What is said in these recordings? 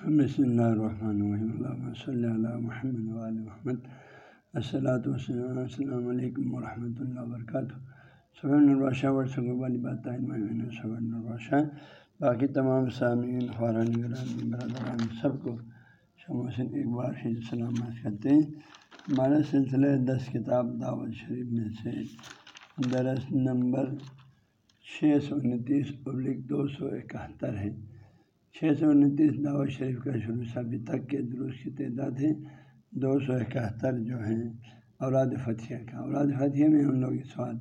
بسم اللہ الرحمن الرحیم صلی اللہ محمد علیہ محمد السلاۃ وسلم السلام علیکم ورحمۃ اللہ وبرکاتہ صبح الباشہ ورثہ والی بات صبح الباشہ باقی تمام سامعین خوران برادران سب کو شموسن ایک بار ہی سلامت کرتے ہیں ہمارے سلسلے دس کتاب دعوت شریف میں سے درس نمبر چھ سو انتیس پبلک دو سو اکہتر ہے چھ سو انتیس دعوت شریف کا شروع سے ابھی تک کے درست کی تعداد ہے دو سو اکہتر جو ہیں اولاد فتح کا۔ اولاد فتح میں ہم لوگ اس بات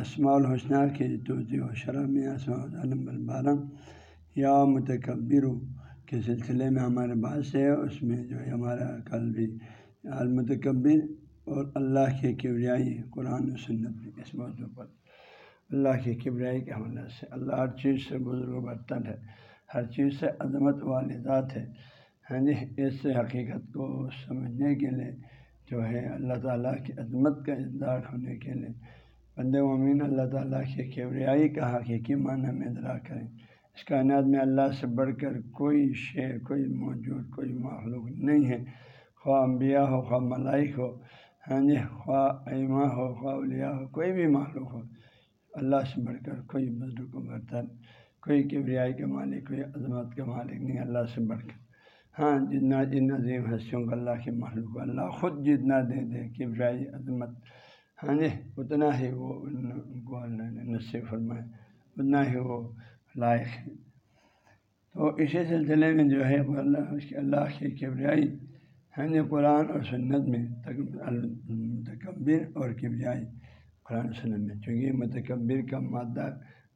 اسماع الحسنہ کے توضیع و شرح میں اسماع نمبر بارہ یا متکبر کے سلسلے میں ہمارے پاس ہے۔ اس میں جو ہے ہمارا کل بھی المتکبر اور اللہ کے کبریائی قرآن و سنت اس موضوع پر۔ اللہ کے کبریائی کے حوالے سے اللہ ہر چیز سے بزرگ برتن ہے۔ ہر چیز سے عظمت والی ذات ہے۔ ہاں جی اس سے حقیقت کو سمجھنے کے لیے جو ہے اللہ تعالیٰ کی عظمت کا اظہار ہونے کے لیے۔ بند امین اللہ تعالیٰ کے کیوریائی کا حقیقی معنی میں ادرا کریں۔ اس کائنات میں اللہ سے بڑھ کر کوئی شعر کوئی موجود، کوئی مخلوق نہیں ہے۔ خواہ انبیاء ہو، خواہ ملائک ہو ہاں جی خواہ ایما ہو، خواہ اولیاء ہو، کوئی بھی مخلوق ہو، اللہ سے بڑھ کر کوئی بزرگ و برتن کوئی کبریائی کے مالک، کوئی عظمت کے مالک نہیں، اللہ سے بڑھ کے۔ ہاں جتنا جن عظیم حسیوں کو اللہ کے محلوق اللہ خود جتنا دے دے، کبریائی، عظمت۔ ہاں جی اتنا ہی وہ ان کو اللہ نے نصیب فرمائے اتنا ہی وہ لائق ہے۔ تو اسی سلسلے میں جو ہے اللہ، اس کے اللہ کی کبریائی ہاں جی قرآن اور سنت میں متکبر اور کبریائی، قرآن سنت میں۔ چونکہ متکبر کا مادہ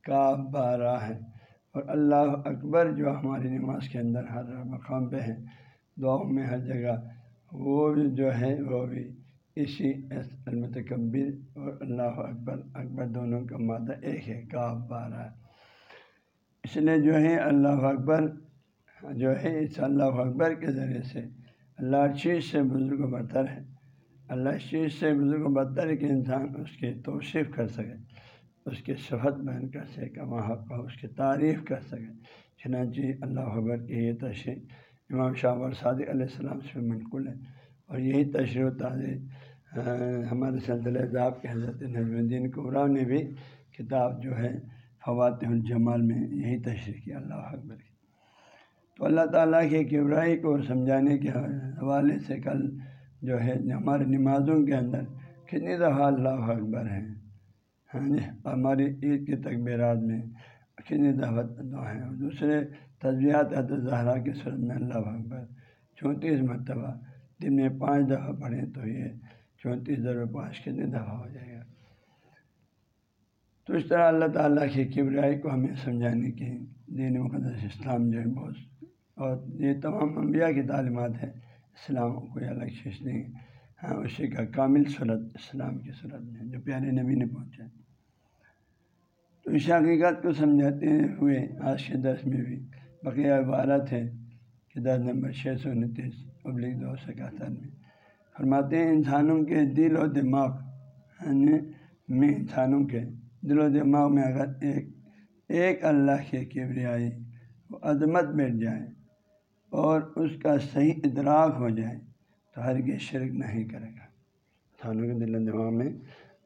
کا بارہ ہے۔ اور اللہ اکبر جو ہماری نماز کے اندر ہر مقام پہ ہے، دعاؤں میں ہر جگہ، وہ بھی جو ہے، وہ بھی اسی المتکبر اور اللہ اکبر اکبر دونوں کا مادہ ایک ہے کا بارہ۔ اس لیے جو ہے اللہ اکبر، جو ہے اس اللہ اکبر کے ذریعے سے اللہ چیز سے بزرگ و برتر ہے۔ اللہ چیز سے بزرگ و برتر ہے کہ انسان اس کی توصیف کر سکے۔ اس کی صفت بیان کر سکے حق اس کی تعریف کر سکے۔ چنانچہ اللہ حبر کی یہ تشریح امام شاہ اور صادق علیہ السلام سے منقول ہے اور یہی تشریح و تعریف ہمارے سلسلہ ذاب کے حضرت نظم الدین قبرا نے بھی کتاب جو ہے فوات الجمال میں یہی تشریح کی، اللہ اکبر کی۔ تو اللہ تعالیٰ کے کبرائی کو سمجھانے کے حوالے سے کل جو ہے ہمارے نمازوں کے اندر کتنی دفعہ اللہ اکبر ہیں؟ ہاں جی ہماری عید کے تقبیرات میں کتنی دعوت دعائیں اور دوسرے، تجزیات زہرا کی صورت میں اللہ اکبر چونتیس مرتبہ دن میں پانچ دفعہ پڑھیں تو یہ چونتیس ضرور پانچ کتنے دفعہ ہو جائے گا؟ تو اس طرح اللہ تعالیٰ کی کبرائی کو ہمیں سمجھانے کی دین مقدس اسلام جو ہے بہت، اور یہ تمام انبیاء کی تعلیمات ہیں، اسلام کوئی الگ چیز نہیں۔ ہاں اسی کا کامل صورت اسلام کی صورت میں، جو پیارے نبی نے پہنچا۔ تو اس حقیقت کو سمجھاتے ہوئے آج کے درس میں بھی بقیہ عبارت ہے کہ درس نمبر چھ سو انتیس پبلک دو سو اکہتر میں۔ فرماتے ہیں، انسانوں کے دل و دماغ یعنی میں انسانوں کے دل و دماغ میں اگر ایک ایک اللہ کے کبریائی وہ عظمت بیٹھ جائے اور اس کا صحیح ادراک ہو جائے تو ہر کے شرک نہیں کرے گا۔ انسانوں کے دل و دماغ میں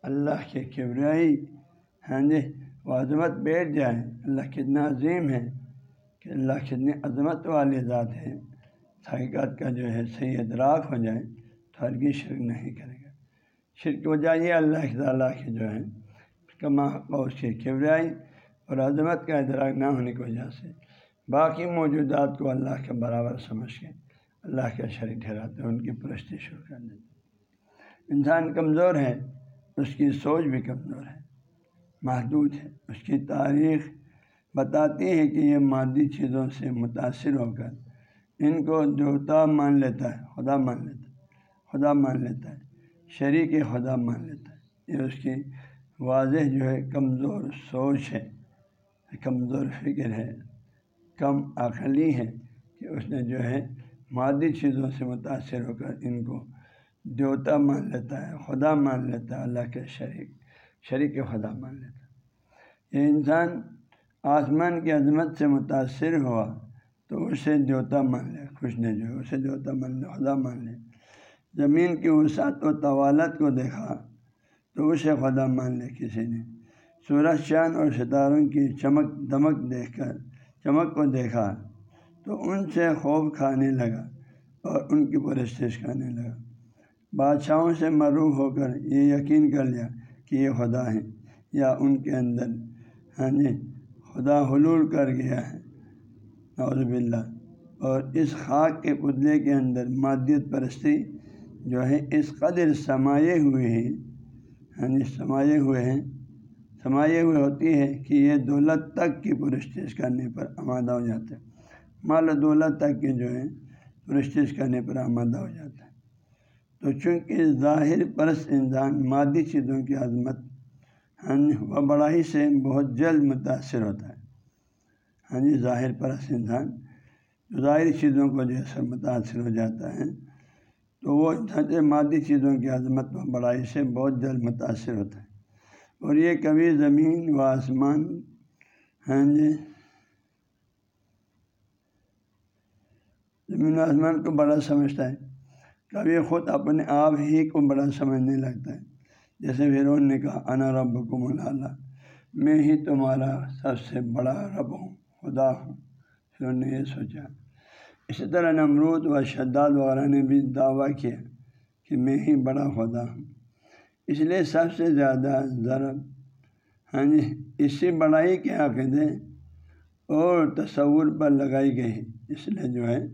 اللہ کے کبریائی ہاں جی وہ عظمت بیٹھ جائے اللہ کتنا عظیم ہے کہ اللہ کتنی عظمت والی ذات ہے۔ حقیقت کا جو ہے صحیح ادراک ہو جائے تو ہرگی شرک نہیں کرے گا۔ شرک وجہ یہ اللہ تعالیٰ کے جو ہے کما اس کی کبرائی اور عظمت کا ادراک نہ ہونے کی وجہ سے باقی موجودات کو اللہ کے برابر سمجھ کے اللہ کا شریک ٹھہراتے ہیں، ان کی پرستی شروع کر دیتے انسان کمزور ہے، اس کی سوچ بھی کمزور ہے۔ محدود ہے۔ اس کی تاریخ بتاتی ہے کہ یہ مادی چیزوں سے متاثر ہو کر ان کو دیوتا مان لیتا ہے، خدا مان لیتا ہے، خدا مان لیتا ہے، شریک خدا مان لیتا ہے۔ یہ اس کی واضح جو ہے کمزور سوچ ہے، کمزور فکر ہے، کم عقلی ہے کہ اس نے جو ہے مادی چیزوں سے متاثر ہو کر ان کو دیوتا مان لیتا ہے، خدا مان لیتا ہے، اللہ کے شریک۔ شریک خدا مان لیتا۔ یہ انسان آسمان کی عظمت سے متاثر ہوا تو اسے دیوتا مان لے، خوش نے جو اسے دیوتا مان لے، خدا مان لے۔ زمین کی وسعت و طوالت کو دیکھا تو اسے خدا مان لے کسی نے۔ سورج، چاند اور ستاروں کی چمک، دمک دیکھ کر، چمک کو دیکھا تو ان سے خوف کھانے لگا اور ان کی پرستش کرنے لگا۔ بادشاہوں سے معروف ہو کر یہ یقین کر لیا کہ یہ خدا ہے یا ان کے اندر؟ ہاں جی خدا حلول کر گیا ہے۔ نعوذ باللہ۔ اور اس خاک کے پتلے کے اندر مادیت پرستی جو ہے، اس قدر سمائے ہوئے ہیں۔ ہاں جی سمائے ہوئے ہیں۔ سمائے ہوئے ہوتی ہے کہ یہ دولت تک کی پرستش کرنے پر آمادہ ہو جاتا ہے۔ مال دولت تک کے جو ہے پرستش کرنے پر آمادہ ہو جاتا ہے۔ تو چونکہ ظاہر پرس انسان مادی چیزوں کی عظمت ہاں جی، و بڑائی سے بہت جلد متاثر ہوتا ہے۔ ہاں جی ظاہر پرس انسان ظاہری چیزوں کو جیسے متاثر ہو جاتا ہے، تو وہ انسان مادی چیزوں کی عظمت و بڑائی سے بہت جلد متاثر ہوتا ہے۔ اور یہ کبھی زمین و آسمان ہاں جی زمین و آسمان کو بڑا سمجھتا ہے۔ کبھی خود اپنے آپ ہی کو بڑا سمجھنے لگتا ہے۔ جیسے فرون نے کہا، انا رب کو ملا میں ہی تمہارا سب سے بڑا رب ہوں، خدا ہوں۔ فرون نے یہ سوچا۔ اسی طرح نمرود و شداد وغیرہ نے بھی دعویٰ کیا کہ میں ہی بڑا خدا ہوں۔ اس لیے سب سے زیادہ ضرب ہاں جی اس سے بڑائی کے عقیدے اور تصور پر لگائی گئی۔ اس لیے جو ہے،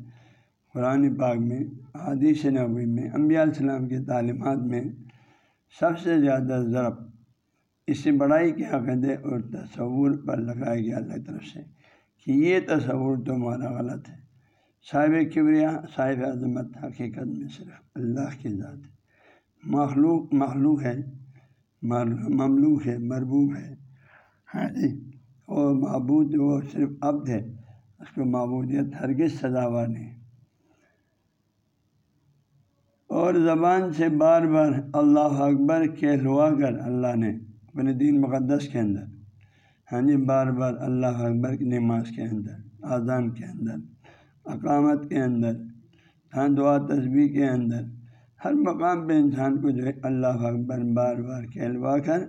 قرآن پاک میں حادیث نبوی میں، انبیاء السلام کی تعلیمات میں سب سے زیادہ ضرب اس سے بڑائی کے عقیدے اور تصور پر لگایا گیا اللہ طرف سے کہ یہ تصور تمہارا غلط ہے۔ صاحب کبریا صاحب عظمت حقیقت میں صرف اللہ کی ذات ہے۔ مخلوق مخلوق ہے مملوک ہے، مربوب ہے ہاں جی اور معبود، وہ صرف عبد ہے۔ اس کو معبودیت ہرگز سزاوار نہیں۔ اور زبان سے بار بار اللہ اکبر کہلوا کر اللہ نے اپنے دین مقدس کے اندر۔ ہاں جی بار بار اللہ اکبر کی نماز کے اندر، اذان کے اندر، اقامت کے اندر ہاں دعا تصویر کے اندر۔ ہر مقام پہ انسان کو جو ہے اللہ اکبر بار بار کہلوا کر۔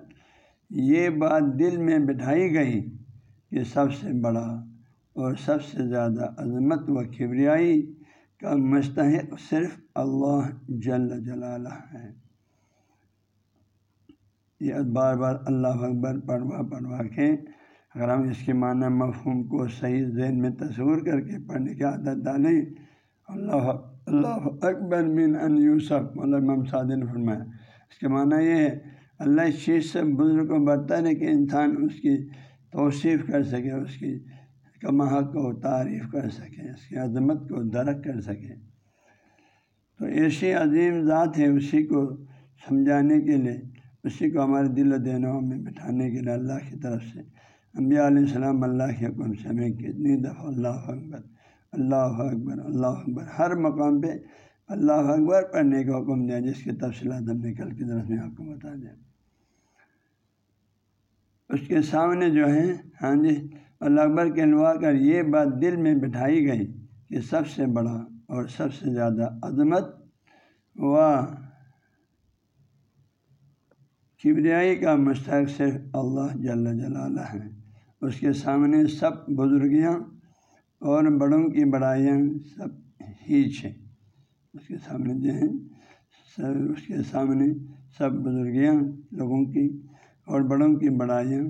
یہ بات دل میں بٹھائی گئی کہ سب سے بڑا اور سب سے زیادہ عظمت و کبریائی کا مستحق صرف اللہ جل جلالہ ہے۔ یہ بار بار اللہ اکبر پڑھوا پڑھوا کے اگر ہم اس کے معنی مفہوم کو صحیح ذہن میں تصور کر کے پڑھنے کی عادت ڈالیں، اللہ اللہ اکبر من ان یوسف مطلب صادن فرمایا اس کے معنی یہ ہے، اللہ اس چیز سے بزرگ کو برتا ہے کہ انسان اس کی توصیف کر سکے، اس کی کما کو تعریف کر سکے اس کی عظمت کو درک کر سکے تو ایسی عظیم ذات ہے اسی کو سمجھانے کے لیے، اسی کو ہمارے دل و دینوں میں بٹھانے کے لیے اللہ کی طرف سے۔ انبیاء علیہ السلام اللہ کے حکم سے ہمیں کتنی دفعہ اللہ اکبر اللہ اکبر اللہ اکبر، ہر مقام پہ اللہ اکبر پڑھنے کا حکم دیا، جس کی تفصیلات ہم نے کل کی طرف میں آپ کو بتا دیں اس کے سامنے جو ہے ہاں جی اللہ اکبر کہلوا کر یہ بات دل میں بٹھائی گئی کہ سب سے بڑا اور سب سے زیادہ عظمت و کبریائی کا مستحق صرف اللہ جل جلالہ ہے۔ اس کے سامنے سب بزرگیاں اور بڑوں کی بڑائیاں سب ہیچ ہیں اس کے سامنے جو ہیں سب اس کے سامنے سب بزرگیاں، لوگوں کی اور بڑوں کی بڑائیاں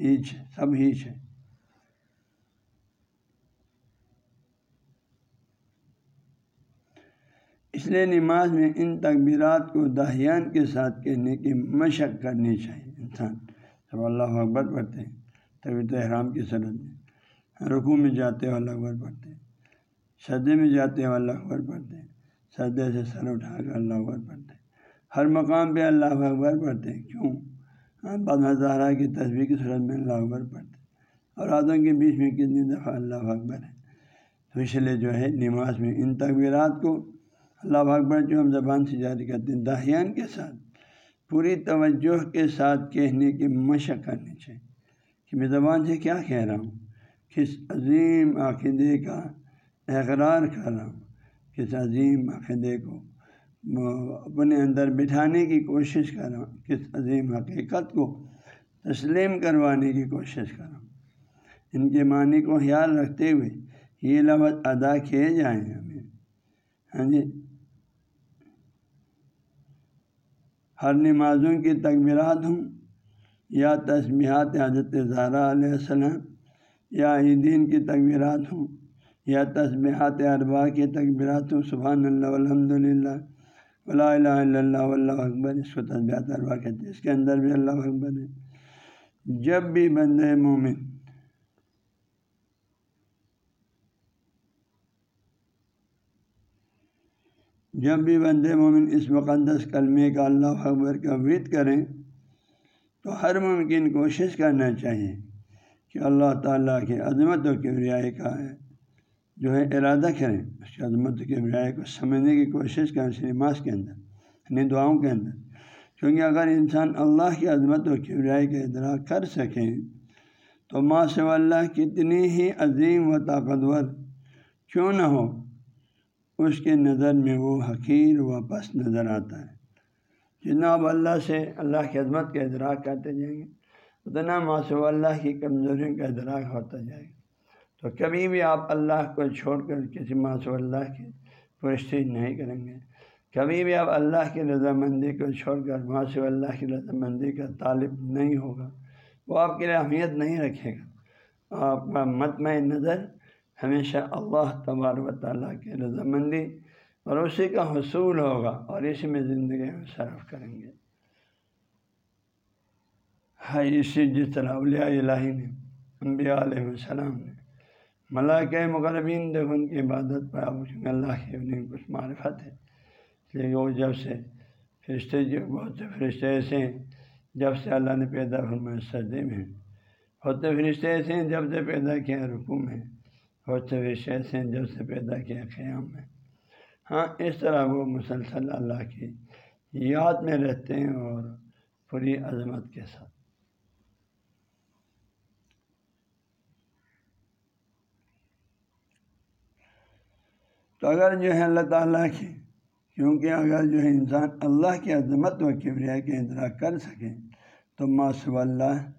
ہیچ سب ہیچ ہے اس لیے نماز میں ان تقبیرات کو دہیان کے ساتھ کہنے کی مشق کرنی چاہیے انسان۔ جب اللہ اکبر پڑھتے ہیں تبھی تو احرام کی صنعت میں۔ رقو میں جاتے ہوئے اللہ اکبر پڑھتے ہیں۔ سردے میں جاتے ہوئے اللہ اکبر پڑھتے ہیں۔ سردے سے سر اٹھا کر اللہ اکبر پڑھتے ہیں۔ ہر مقام پہ اللہ اکبر پڑھتے ہیں۔ کیوں؟ ہاں ہزارہ کی تصویر کی صورت میں اللہ اکبر پڑھتے ہیں۔ اور آدھوں کے بیچ میں کتنی دفعہ اللہ اکبر ہے تو اس لیے جو ہے، نماز میں ان تقبیرات کو اللہ اکبر جو ہم زبان سے جاری کرتے ہیں، داہیان کے ساتھ، پوری توجہ کے ساتھ کہنے کی مشق کرنی چاہیے کہ میں زبان سے کیا کہہ رہا ہوں؟ کس عظیم عقیدے کا اقرار کر رہا ہوں؟ کس عظیم عقیدے کو اپنے اندر بٹھانے کی کوشش کر رہا ہوں؟ کس عظیم حقیقت کو تسلیم کروانے کی کوشش کر رہا ہوں؟ ان کے معنی کو خیال رکھتے ہوئے یہ لفظ ادا کیے جائیں ہمیں۔ ہاں جی؟ ہر نمازوں کی تکبیرات ہوں، یا تسمیحات حضرت زہرا علیہ السلام، یا عیدین کی تکبیرات ہوں، یا تسبیحات اربا کی تکبیرات ہوں، سبحان اللہ الحمد للہ، ولا الہ الا اللہ اللہ اکبر، اس کو تسبیحات اربا کہتے ہیں، اس کے اندر بھی اللہ اکبر ہے۔ جب بھی بند مومن جب بھی بند مومن اس مقدس کلمے کا اللہ اکبر کا وید کریں، تو ہر ممکن کوشش کرنا چاہیے کہ اللہ تعالیٰ کی عظمت و کبریائی کا ہے جو ہے ارادہ کریں، اس کی عظمت کے برائے کو سمجھنے کی کوشش کریں اس کے اندر یعنی دعاؤں کے اندر۔ کیونکہ اگر انسان اللہ کی عظمت و کبریائی کا ادراک کر سکیں تو ماں سے اللہ کتنی ہی عظیم و طاقتور کیوں نہ ہو اس کے نظر میں وہ حقیر و پس نظر آتا ہے۔ جتنا آپ اللہ سے اللہ کی عظمت کا ادراک کرتے جائیں گے۔ اتنا ماسو اللہ کی کمزوریوں کا ادراک ہوتا جائے گا۔ تو کبھی بھی آپ اللہ کو چھوڑ کر کسی ماسو اللہ کی پرستش نہیں کریں گے۔ کبھی بھی آپ اللہ کی رضامندی کو چھوڑ کر ماسو اللہ کی رضامندی کا طالب نہیں ہوگا۔ وہ آپ کے لیے اہمیت نہیں رکھے گا۔ آپ کا متمع نظر ہمیشہ اللہ تبار و تعالیٰ کی رضامندی اور اسی کا حصول ہوگا اور اسی میں زندگی میں صرف کریں گے۔ ہائی اسی جس طرح اولیاء الہی نے، انبیاء علیہ السلام نے ملاقۂ مغربین دیکھ ان کی عبادت پر اللہ کی انہیں کچھ معرفت ہے۔ اس لیے وہ جب سے فرشتے جو بہت سے فرشتے ایسے ہیں، جب سے اللہ نے پیدا فرمایا سردے میں بہت سے فرشتے ایسے ہیں جب سے پیدا کیا رقو میں بہت سے فرشتے ایسے ہیں جب سے پیدا کیا قیام میں۔ ہاں اس طرح وہ مسلسل اللہ کی یاد میں رہتے ہیں اور پوری عظمت کے ساتھ۔ تو اگر جو ہے اللہ تعالیٰ کی، کیونکہ اگر جو ہے انسان اللہ کی عظمت و کبریا کے ادراک کر سکے، تو ماسو اللہ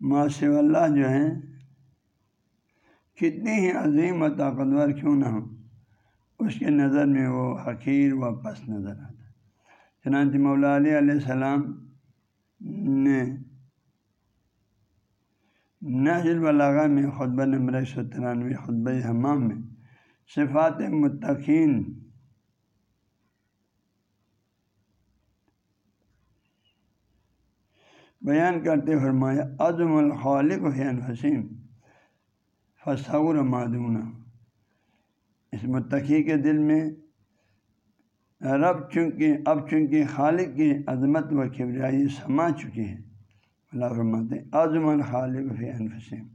ماسو اللہ جو ہے کتنی ہی عظیم و طاقتور کیوں نہ ہو، اس کے نظر میں وہ حقیر و پس نظر آتا ہے۔ چنانچہ مولا علیہ علیہ السلام نے نحج البلاغہ میں خطبہ نمبر ایک سو ترانوے، خطبہ حمام میں صفات متقین بیان کرتے فرمایا، عظم الخالق حین حسین فصور معدونہ اس متقی کے دل میں رب چونکہ، اب چونکہ خالق کی عظمت و کبریائی سما چکی ہے۔ اللہ فرماتے عظم الخالق حین حسین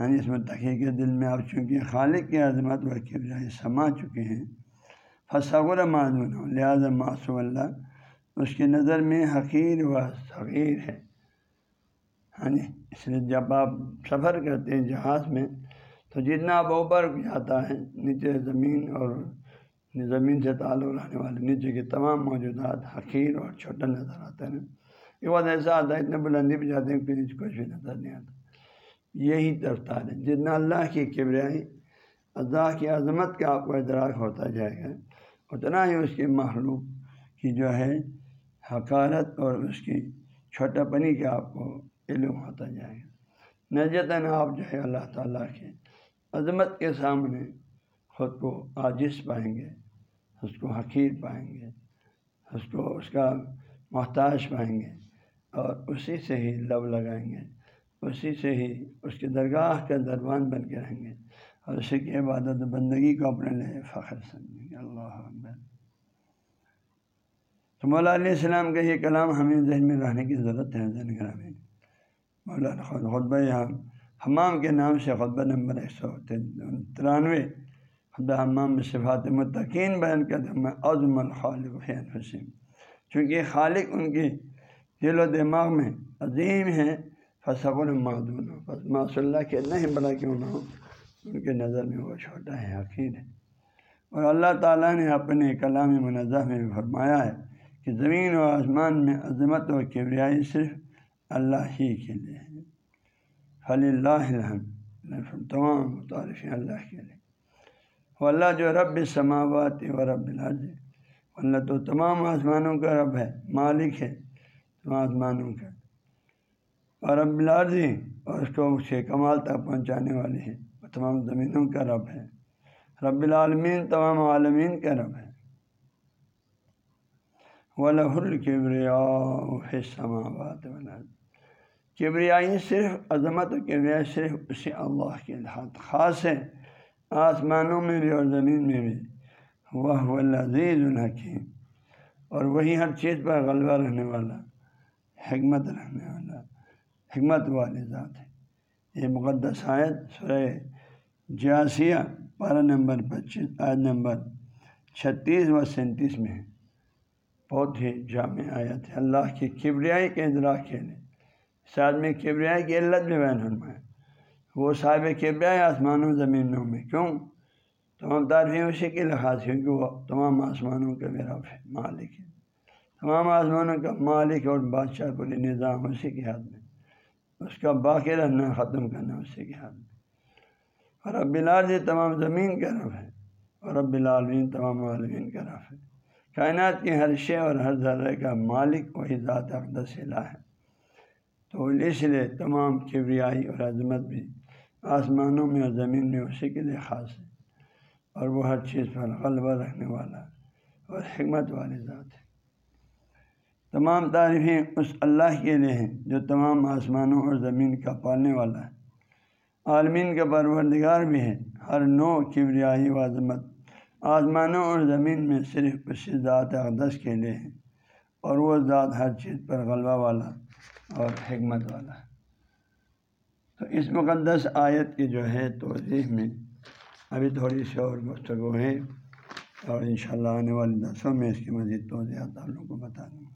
ہاں اس متقی کے دل میں اب چونکہ خالق کی عظمت و کبرائی سما چکے ہیں۔ فصور معذون لہٰذا معصو اللہ اس کی نظر میں حقیر و صغیر ہے۔ ہاں جی اس لیے جب آپ سفر کرتے ہیں جہاز میں، تو جتنا آپ اوپر جاتا ہے، نیچے زمین اور زمین سے تعلق رہنے والے، نیچے کے تمام موجودات، حقیر اور چھوٹا نظر آتا ہے یہ بہت ایسا آتا ہے، اتنے بلندی پہ جاتے ہیں کہ نیچے کچھ بھی نظر نہیں آتا۔ یہی رفتار ہے، جتنا اللہ کی کبریائی، اللہ کی عظمت کا آپ کو ادراک ہوتا جائے گا، اتنا ہی اس کی مخلوق کی جو ہے حکارت اور اس کی چھوٹا پنی کا آپ کو علم ہوتا جائے۔ گا نجتاً آپ جو ہے اللہ تعالیٰ کے عظمت کے سامنے خود کو عاجز پائیں گے اس کو حقیر پائیں گے اس کو اس کا محتاج پائیں گے اور اسی سے ہی لب لگائیں گے، اسی سے ہی اس کی درگاہ کا دربان بن کے رہیں گے اور اسی کی عبادت بندگی کو اپنے لیے فخر سمجھیں گے۔ اللہ تو مولا علیہ السلام کا یہ کلام ہمیں ذہن میں رہنے کی ضرورت ہے، ذہن میں مولانا خطبہ حمام کے نام سے خطبہ نمبر ایک سو ترانوے خطبہ حمام میں صفات متقین بیان کرتے میں عظم الخالق حسین چونکہ خالق ان کی دل و دماغ میں عظیم ہے فصب المعدون بس ماشاء اللہ کے اتنا ہی بڑا کیوں نہ ہو ان کے نظر میں وہ چھوٹا ہے، حقیر ہے۔ اور اللہ تعالیٰ نے اپنے کلام منظہ میں فرمایا ہے کہ زمین و آسمان میں عظمت و کبریائی صرف اللہ ہی کے لیے ہے۔ فلی اللہ تمام متعارف اللہ کے لیے۔ وہ اللہ جو رب سماوات و رب العرض اللہ تو تمام آسمانوں کا رب ہے، مالک ہے تمام آسمانوں کا۔ اور رب العرضی اور اس کو اسے کمال تک پہنچانے والے ہیں وہ تمام زمینوں کا رب ہے۔ رب العالمین تمام عالمین کا رب ہے۔ ولہ الکبریا سماوات کبریائی صرف عظمت و کبریائی صرف اسی اللہ کے ہاتھ۔ خاص ہے، آسمانوں میں بھی اور زمین میں بھی۔ وہ لذیذ الحکیم۔ اور وہی ہر چیز پر غلبہ رہنے والا، حکمت رہنے والا، حکمت والی ذات ہے۔ یہ مقدس آیت سورہ جیاسیہ پارہ نمبر پچیس، آیت نمبر چھتیس و سینتیس میں ہے۔ بہت ہی جامع آیت ہے۔ اللہ کی کبریائی کے ادراک کے لیے۔ ساتھ میں کبریائی کی علت بھی بیان فرمایا۔ وہ صاحب کبریائی آسمانوں زمینوں میں کیوں؟ تمام تعریفیں اسی کے لحاظ کیونکہ وہ تمام آسمانوں کا میرا ہے مالک ہے۔ تمام آسمانوں کا مالک اور بادشاہ پورے نظام اسی کے ہاتھ میں۔ اس کا باقی رہنا ختم کرنا اسی کے ہاتھ میں۔ اور رب العال تمام زمین کا رب ہے۔ اور رب العالمین تمام عالمین کا رب ہے۔ کائنات کے ہر شے اور ہر ذرے کا مالک وہی ذات اقدس الہ ہے۔ تو اس لیے تمام کبریائی اور عظمت بھی آسمانوں میں اور زمین میں اسی کے لیے خاص ہے۔ اور وہ ہر چیز پر غلبہ رکھنے والا اور حکمت والی ذات ہے۔ تمام تعریفیں اس اللہ کے لیے ہیں جو تمام آسمانوں اور زمین کا پالنے والا ہے۔ عالمین کا پروردگار بھی ہے ہر نو کبریائی و عظمت آسمانوں اور زمین میں صرف اسی ذات اقدس کے لیے ہے اور وہ ذات ہر چیز پر غلبہ والا اور حکمت والا۔ ہے تو اس مقدس آیت کی جو ہے توضیح میں ابھی تھوڑی سی اور گفتگو ہے اور انشاءاللہ آنے والے دسوں میں اس کی مزید توضیحات آپ لوگوں کو بتا دوں گا